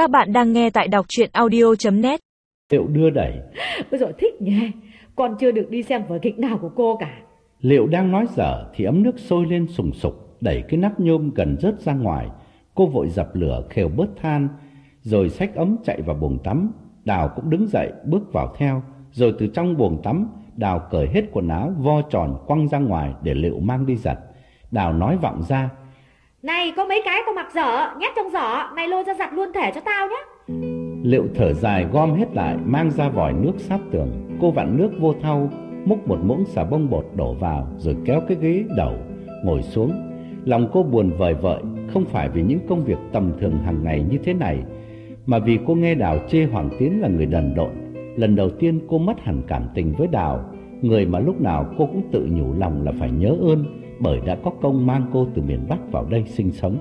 Các bạn đang nghe tại đọc chuyện audio.net Liệu đưa đẩy? Ôi dồi thích nhỉ. Con chưa được đi xem vở kịch nào của cô cả. Liệu đang nói dở thì ấm nước sôi lên sùng sục Đẩy cái nắp nhôm gần rớt ra ngoài. Cô vội dập lửa khều bớt than Rồi xách ấm chạy vào buồng tắm. Đào cũng đứng dậy bước vào theo. Rồi từ trong buồng tắm Đào cởi hết quần áo vo tròn quăng ra ngoài Để Liệu mang đi giặt. Đào nói vọng ra này, có mấy cái tao mặc dở, Nhét trong giỏ Này lôi ra giặt luôn thể cho tao nhé. Liệu thở dài gom hết lại, Mang ra vòi nước sát tường, Cô vặn nước vô thau, Múc một muỗng xà bông bột đổ vào, Rồi kéo cái ghế đầu, Ngồi xuống. Lòng cô buồn vời vợi, Không phải vì những công việc tầm thường hàng ngày như thế này, Mà vì cô nghe Đào chê Hoàng Tiến là người đần độn. Lần đầu tiên cô mất hẳn cảm tình với Đào, Người mà lúc nào cô cũng tự nhủ lòng là phải nhớ ơn. Bởi đã có công mang cô từ miền Bắc vào đây sinh sống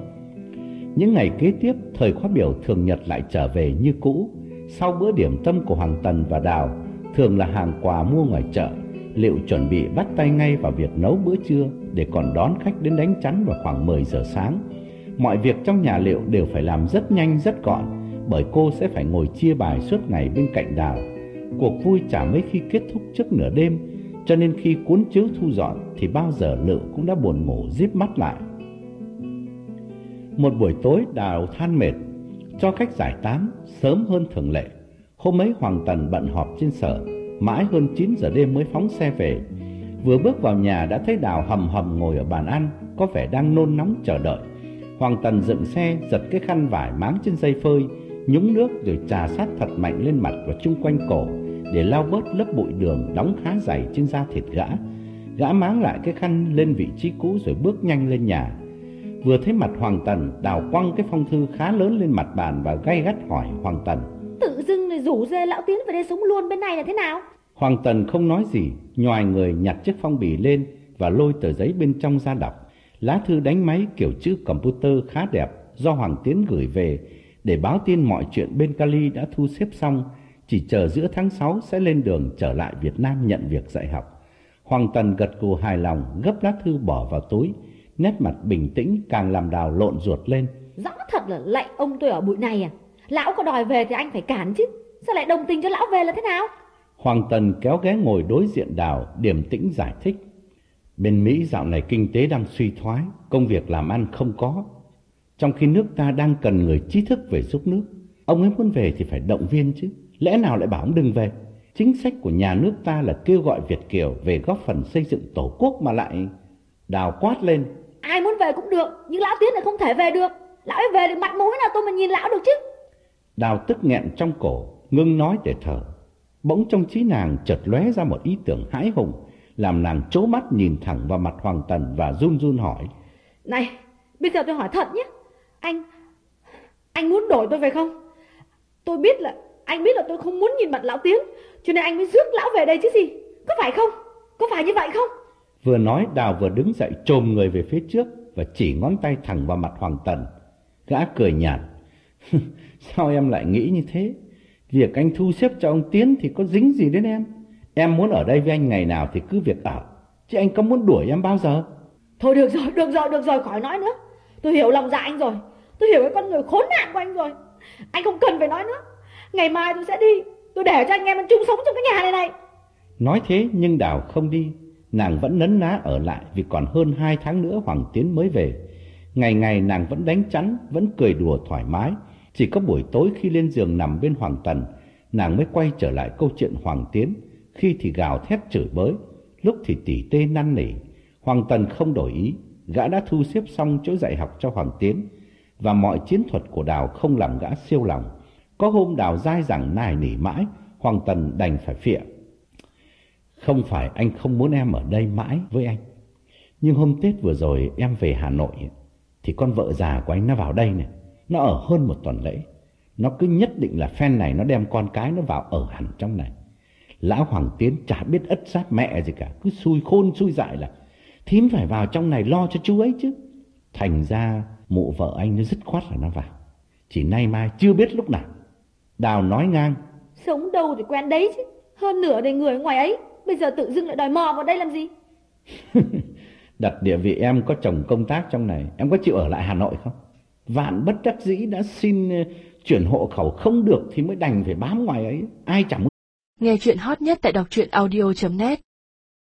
những ngày kế tiếp, thời khóa biểu thường nhật lại trở về như cũ. Sau bữa điểm tâm của Hoàng Tần và Đào, thường là hàng quà mua ngoài chợ, Liệu chuẩn bị bắt tay ngay vào việc nấu bữa trưa để còn đón khách đến đánh chắn vào khoảng 10 giờ sáng. Mọi việc trong nhà Liệu đều phải làm rất nhanh rất gọn, bởi cô sẽ phải ngồi chia bài suốt ngày bên cạnh Đào. Cuộc vui chả mấy khi kết thúc trước nửa đêm, cho nên khi cuốn chiếu thu dọn thì bao giờ Lựu cũng đã buồn ngủ díp mắt lại. Một buổi tối Đào than mệt, cho khách giải tán sớm hơn thường lệ. Hôm ấy Hoàng Tần bận họp trên sở, mãi hơn 9 giờ đêm mới phóng xe về. Vừa bước vào nhà đã thấy Đào hầm hầm ngồi ở bàn ăn, có vẻ đang nôn nóng chờ đợi. Hoàng Tần dựng xe, giật cái khăn vải máng trên dây phơi, nhúng nước rồi trà sát thật mạnh lên mặt và chung quanh cổ để lau bớt lớp bụi đường đóng khá dày trên da thịt gã. Gã máng lại cái khăn lên vị trí cũ rồi bước nhanh lên nhà. Vừa thấy mặt Hoàng Tần, Đào quăng cái phong thư khá lớn lên mặt bàn và gay gắt hỏi Hoàng Tần. Tự dưng này rủ dê lão Tiến về đây sống luôn bên này là thế nào Hoàng Tần không nói gì, nhòi người nhặt chiếc phong bì lên và lôi tờ giấy bên trong ra đọc. Lá thư đánh máy kiểu chữ computer khá đẹp do Hoàng Tiến gửi về để báo tin mọi chuyện bên Cali đã thu xếp xong, chỉ chờ giữa tháng 6 sẽ lên đường trở lại Việt Nam nhận việc dạy học. Hoàng Tần gật gù hài lòng, gấp lá thư bỏ vào túi, nét mặt bình tĩnh càng làm đào lộn ruột lên. Rõ thật là lạy ông tôi ở bụi này à Lão có đòi về thì anh phải cản chứ Sao lại đồng tình cho lão về là thế nào Hoàng Tần kéo ghé ngồi đối diện đào, điềm tĩnh giải thích. Bên Mỹ dạo này kinh tế đang suy thoái, công việc làm ăn không có. Trong khi nước ta đang cần người trí thức về giúp nước, ông ấy muốn về thì phải động viên chứ. Lẽ nào lại bảo ông đừng về? Chính sách của nhà nước ta là kêu gọi Việt Kiều về góp phần xây dựng tổ quốc mà lại... Đào quát lên. Ai muốn về cũng được Nhưng lão Tiến lại không thể về được Lão ấy về được mặt mũi nào tôi mà nhìn lão được chứ Đào tức nghẹn trong cổ, ngưng nói để thở. Bỗng trong trí nàng chợt lóe ra một ý tưởng hãi hùng, làm nàng chố mắt nhìn thẳng vào mặt Hoàng Tần và run run hỏi. Này bây giờ tôi hỏi thật nhé Anh Anh muốn đổi tôi về không Tôi biết là Anh biết là tôi không muốn nhìn mặt lão Tiến Cho nên anh mới rước lão về đây chứ gì Có phải không Có phải như vậy không Vừa nói Đào vừa đứng dậy trồm người về phía trước và chỉ ngón tay thẳng vào mặt Hoàng Tần. Gã cười nhạt. Sao em lại nghĩ như thế? Việc anh thu xếp cho ông Tiến thì có dính gì đến em? Em muốn ở đây với anh ngày nào thì cứ việc ở. Chứ anh có muốn đuổi em bao giờ? Thôi được rồi được rồi được rồi khỏi nói nữa Tôi hiểu lòng dạ anh rồi Tôi hiểu cái con người khốn nạn của anh rồi Anh không cần phải nói nữa Ngày mai tôi sẽ đi Tôi để cho anh em mình chung sống trong cái nhà này này Nói thế nhưng Đào không đi. Nàng vẫn nấn ná ở lại vì còn hơn hai tháng nữa Hoàng Tiến mới về. Ngày ngày nàng vẫn đánh chắn, vẫn cười đùa thoải mái. Chỉ có buổi tối khi lên giường nằm bên Hoàng Tần, nàng mới quay trở lại câu chuyện Hoàng Tiến. Khi thì gào thét chửi bới, lúc thì tỉ tê năn nỉ. Hoàng Tần không đổi ý, gã đã thu xếp xong chỗ dạy học cho Hoàng Tiến. Và mọi chiến thuật của Đào không làm gã siêu lòng. Có hôm Đào dai rằng nài nỉ mãi, Hoàng Tần đành phải phịa. Không phải anh không muốn em ở đây mãi với anh. Nhưng hôm Tết vừa rồi em về Hà Nội thì con vợ già của anh nó vào đây này. Nó ở hơn một tuần lễ. Nó cứ nhất định là phen này nó đem con cái nó vào ở hẳn trong này. Lão Hoàng Tiến chả biết ất sát mẹ gì cả. Cứ xui khôn xui dại là thím phải vào trong này lo cho chú ấy chứ. Thành ra mụ vợ anh nó dứt khoát là nó vào. Chỉ nay mai chưa biết lúc nào. Đào nói ngang. Sống đâu thì quen đấy chứ Hơn nửa đời người ở ngoài ấy Bây giờ tự dưng lại đòi mò vào đây làm gì Đặt địa vị em có chồng công tác trong này Em có chịu ở lại Hà Nội không Vạn bất đắc dĩ đã xin Chuyển hộ khẩu không được thì mới đành phải bám ngoài ấy. Ai chẳng Nghe chuyện hot nhất tại đọc truyện audio.net